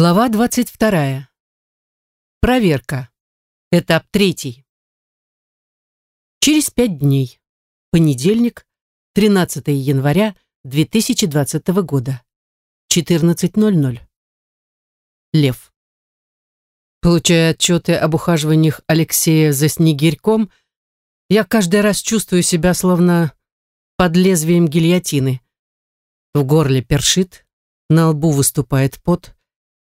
Глава 22. Проверка. Этап третий. Через пять дней. Понедельник, 13 января 2020 года. 14.00. Лев. Получая отчеты об ухаживаниях Алексея за снегирьком, я каждый раз чувствую себя словно под лезвием гильотины. В горле першит, на лбу выступает пот,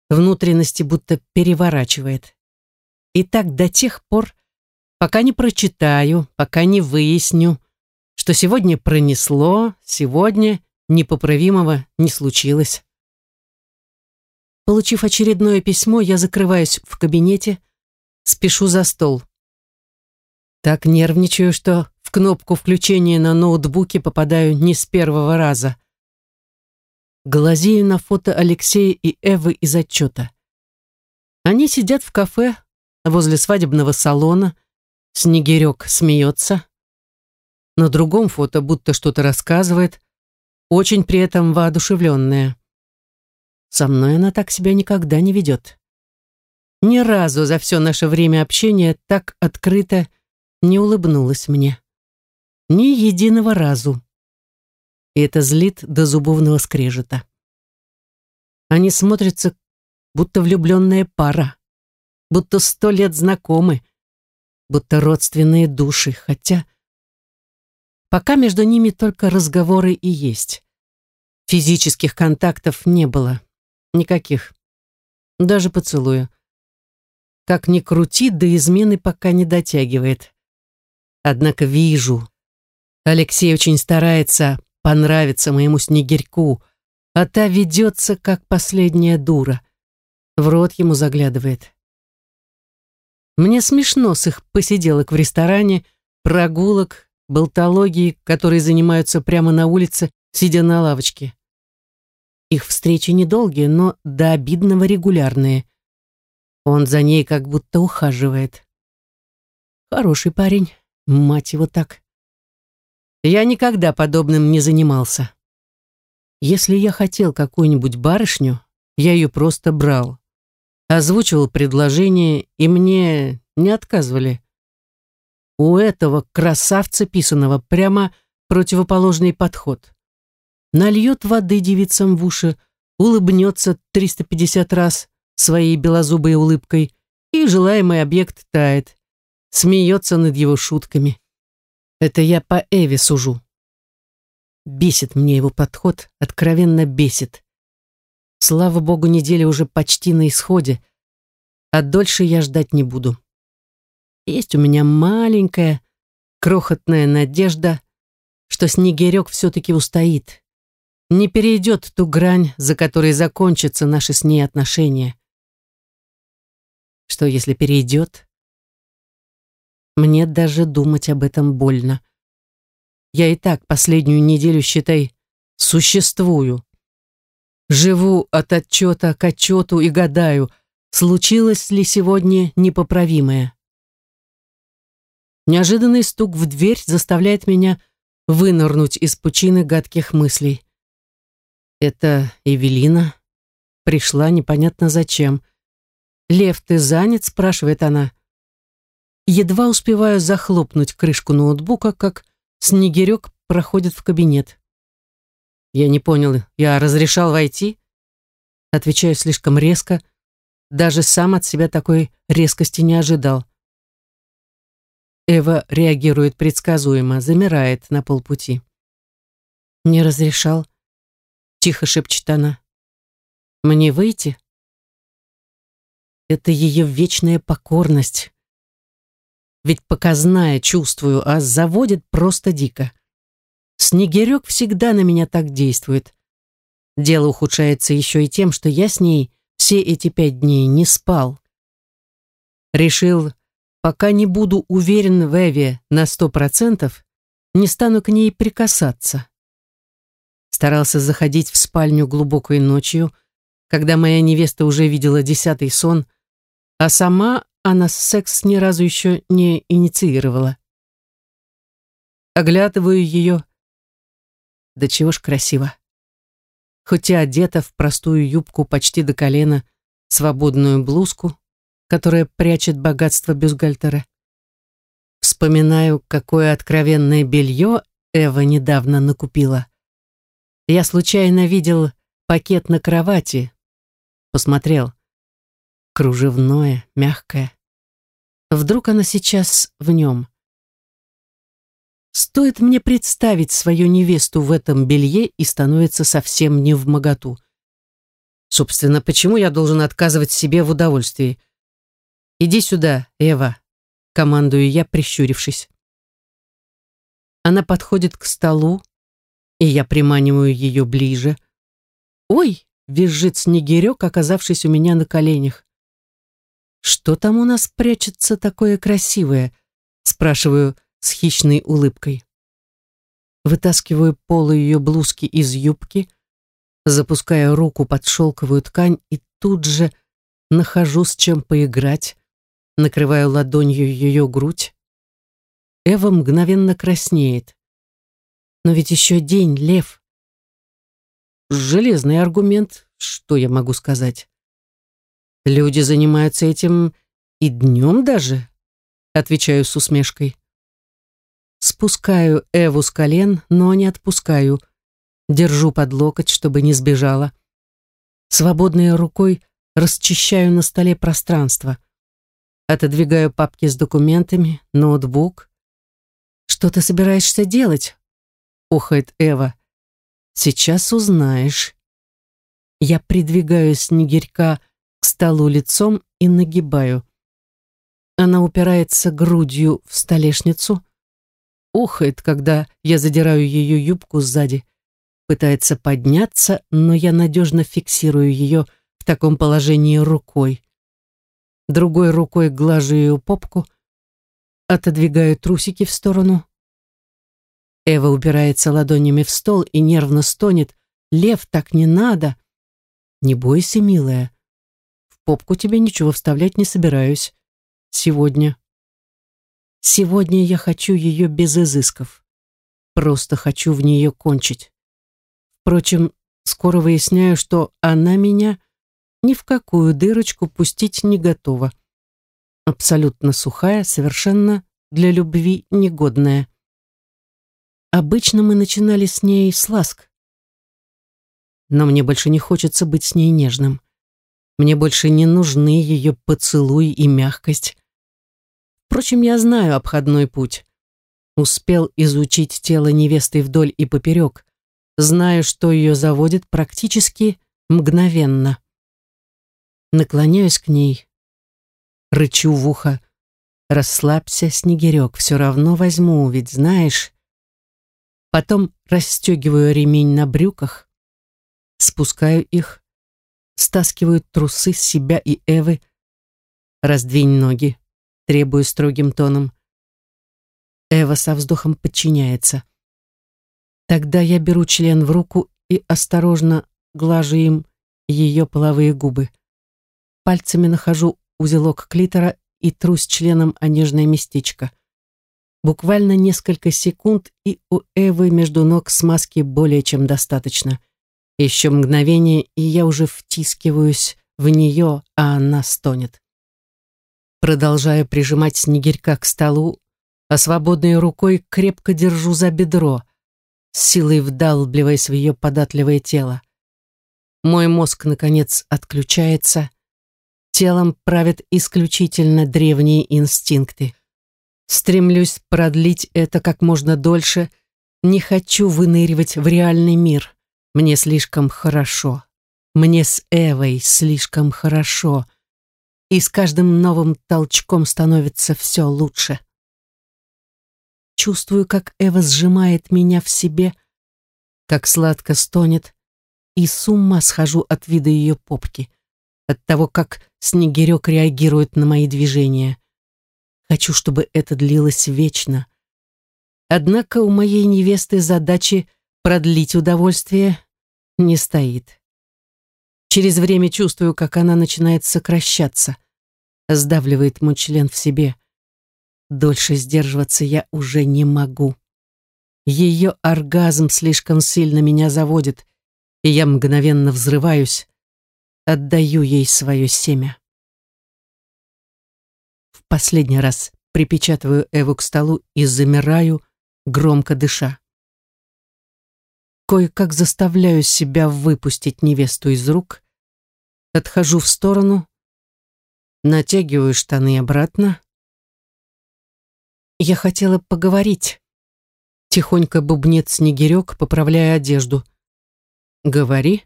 внутренности будто переворачивает. И так до тех пор, пока не прочитаю, пока не выясню, что сегодня пронесло, сегодня непоправимого не случилось. Получив очередное письмо, я закрываюсь в кабинете, спешу за стол. Так нервничаю, что в кнопку включения на ноутбуке попадаю не с первого раза глазею на фото Алексея и Эвы из отчета. Они сидят в кафе возле свадебного салона, Снегирек смеется. На другом фото будто что-то рассказывает, очень при этом воодушевленная. Со мной она так себя никогда не ведет. Ни разу за все наше время общения так открыто не улыбнулась мне. Ни единого разу и это злит до зубовного скрежета. Они смотрятся, будто влюбленная пара, будто сто лет знакомы, будто родственные души, хотя пока между ними только разговоры и есть. Физических контактов не было, никаких, даже поцелуя. Как ни крути, до измены пока не дотягивает. Однако вижу, Алексей очень старается понравится моему снегирьку, а та ведется, как последняя дура. В рот ему заглядывает. Мне смешно с их посиделок в ресторане, прогулок, болтологии, которые занимаются прямо на улице, сидя на лавочке. Их встречи недолгие, но до обидного регулярные. Он за ней как будто ухаживает. Хороший парень, мать его так. Я никогда подобным не занимался. Если я хотел какую-нибудь барышню, я ее просто брал. Озвучивал предложение, и мне не отказывали. У этого красавца писаного прямо противоположный подход. Нальет воды девицам в уши, улыбнется 350 раз своей белозубой улыбкой, и желаемый объект тает, смеется над его шутками. Это я по Эве сужу. Бесит мне его подход, откровенно бесит. Слава богу, неделя уже почти на исходе, а дольше я ждать не буду. Есть у меня маленькая, крохотная надежда, что Снегирек все-таки устоит, не перейдет ту грань, за которой закончатся наши с ней отношения. Что если перейдет, мне даже думать об этом больно. Я и так последнюю неделю, считай, существую. Живу от отчета к отчету и гадаю, случилось ли сегодня непоправимое. Неожиданный стук в дверь заставляет меня вынырнуть из пучины гадких мыслей. Это Эвелина. Пришла непонятно зачем. «Лев, ты занят?» – спрашивает она. Едва успеваю захлопнуть крышку ноутбука, как Снегирек проходит в кабинет. Я не понял, я разрешал войти? Отвечаю слишком резко, даже сам от себя такой резкости не ожидал. Эва реагирует предсказуемо, замирает на полпути. «Не разрешал», — тихо шепчет она. «Мне выйти?» Это ее вечная покорность, ведь показная чувствую, а заводит просто дико. Снегирек всегда на меня так действует. Дело ухудшается еще и тем, что я с ней все эти пять дней не спал. Решил, пока не буду уверен в Эве на сто процентов, не стану к ней прикасаться. Старался заходить в спальню глубокой ночью, когда моя невеста уже видела десятый сон, а сама она секс ни разу еще не инициировала. Оглядываю ее. Да чего ж красиво. Хоть и одета в простую юбку почти до колена, свободную блузку, которая прячет богатство бюстгальтера. Вспоминаю, какое откровенное белье Эва недавно накупила. Я случайно видел пакет на кровати. Посмотрел. Кружевное, мягкое. Вдруг она сейчас в нем. Стоит мне представить свою невесту в этом белье и становится совсем не в моготу. Собственно, почему я должен отказывать себе в удовольствии? Иди сюда, Эва, командую я, прищурившись. Она подходит к столу, и я приманиваю ее ближе. «Ой!» — визжит снегирек, оказавшись у меня на коленях. «Что там у нас прячется такое красивое?» — спрашиваю с хищной улыбкой. Вытаскиваю полы ее блузки из юбки, запуская руку под шелковую ткань и тут же нахожу с чем поиграть, накрываю ладонью ее грудь. Эва мгновенно краснеет. Но ведь еще день, Лев. Железный аргумент, что я могу сказать? Люди занимаются этим и днем даже, отвечаю с усмешкой. Спускаю Эву с колен, но не отпускаю. Держу под локоть, чтобы не сбежала. Свободной рукой расчищаю на столе пространство. Отодвигаю папки с документами, ноутбук. «Что ты собираешься делать?» — ухает Эва. «Сейчас узнаешь». Я придвигаю снегирька столу лицом и нагибаю. Она упирается грудью в столешницу, ухает, когда я задираю ее юбку сзади, пытается подняться, но я надежно фиксирую ее в таком положении рукой. Другой рукой глажу ее попку, отодвигаю трусики в сторону, Эва упирается ладонями в стол и нервно стонет. «Лев, так не надо!» «Не бойся, милая. Попку тебе ничего вставлять не собираюсь. Сегодня». «Сегодня я хочу ее без изысков. Просто хочу в нее кончить. Впрочем, скоро выясняю, что она меня ни в какую дырочку пустить не готова. Абсолютно сухая, совершенно для любви негодная. Обычно мы начинали с ней с ласк. Но мне больше не хочется быть с ней нежным. Мне больше не нужны ее поцелуй и мягкость. Впрочем, я знаю обходной путь. Успел изучить тело невесты вдоль и поперек. Знаю, что ее заводит практически мгновенно. Наклоняюсь к ней, рычу в ухо. «Расслабься, Снегирек, все равно возьму, ведь знаешь...» Потом расстегиваю ремень на брюках, спускаю их, стаскиваю трусы с себя и Эвы, раздвинь ноги, требую строгим тоном. Эва со вздохом подчиняется. Тогда я беру член в руку и осторожно глажу им ее половые губы. Пальцами нахожу узелок клитора и трусь членом о нежное местечко. Буквально несколько секунд, и у Эвы между ног смазки более чем достаточно. Еще мгновение, и я уже втискиваюсь в нее, а она стонет. Продолжаю прижимать снегирька к столу, а свободной рукой крепко держу за бедро, с силой вдалбливаясь в ее податливое тело. Мой мозг, наконец, отключается. Телом правят исключительно древние инстинкты. Стремлюсь продлить это как можно дольше. Не хочу выныривать в реальный мир. Мне слишком хорошо. Мне с Эвой слишком хорошо. И с каждым новым толчком становится все лучше. Чувствую, как Эва сжимает меня в себе, как сладко стонет, и с ума схожу от вида ее попки, от того, как снегирек реагирует на мои движения. Хочу, чтобы это длилось вечно. Однако у моей невесты задачи продлить удовольствие не стоит. Через время чувствую, как она начинает сокращаться, сдавливает мой член в себе. Дольше сдерживаться я уже не могу. Ее оргазм слишком сильно меня заводит, и я мгновенно взрываюсь. отдаю ей свое семя. В последний раз припечатываю Эву к столу и замираю, громко дыша. Кое-как заставляю себя выпустить невесту из рук, отхожу в сторону, натягиваю штаны обратно. Я хотела поговорить. Тихонько бубнет снегирек, поправляя одежду. «Говори».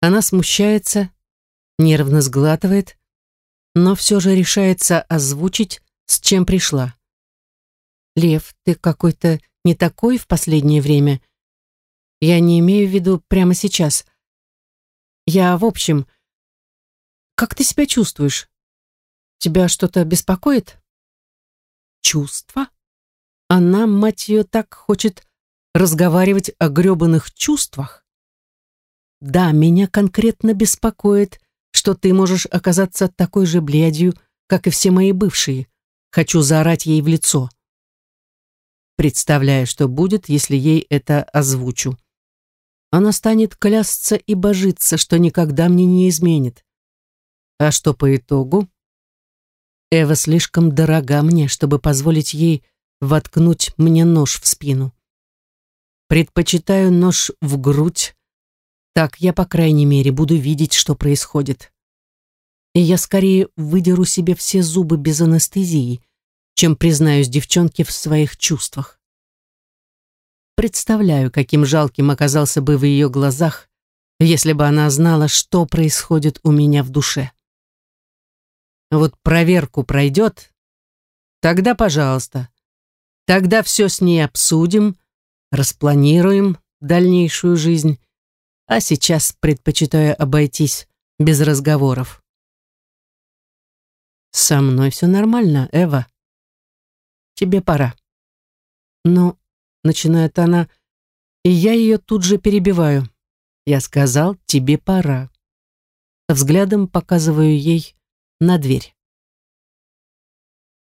Она смущается, нервно сглатывает, но все же решается озвучить, с чем пришла. «Лев, ты какой-то не такой в последнее время. Я не имею в виду прямо сейчас. Я, в общем, как ты себя чувствуешь? Тебя что-то беспокоит?» «Чувства?» Она, мать ее, так хочет разговаривать о гребаных чувствах. Да, меня конкретно беспокоит, что ты можешь оказаться такой же блядью, как и все мои бывшие. Хочу заорать ей в лицо. Представляю, что будет, если ей это озвучу. Она станет клясться и божиться, что никогда мне не изменит. А что по итогу? Эва слишком дорога мне, чтобы позволить ей воткнуть мне нож в спину. Предпочитаю нож в грудь. Так я, по крайней мере, буду видеть, что происходит. И я скорее выдеру себе все зубы без анестезии, чем признаюсь девчонке в своих чувствах. Представляю, каким жалким оказался бы в ее глазах, если бы она знала, что происходит у меня в душе. Вот проверку пройдет, тогда, пожалуйста, Тогда все с ней обсудим, распланируем дальнейшую жизнь, а сейчас предпочитаю обойтись без разговоров. Со мной все нормально, Эва. Тебе пора. Но, начинает она, и я ее тут же перебиваю. Я сказал, тебе пора. Взглядом показываю ей на дверь.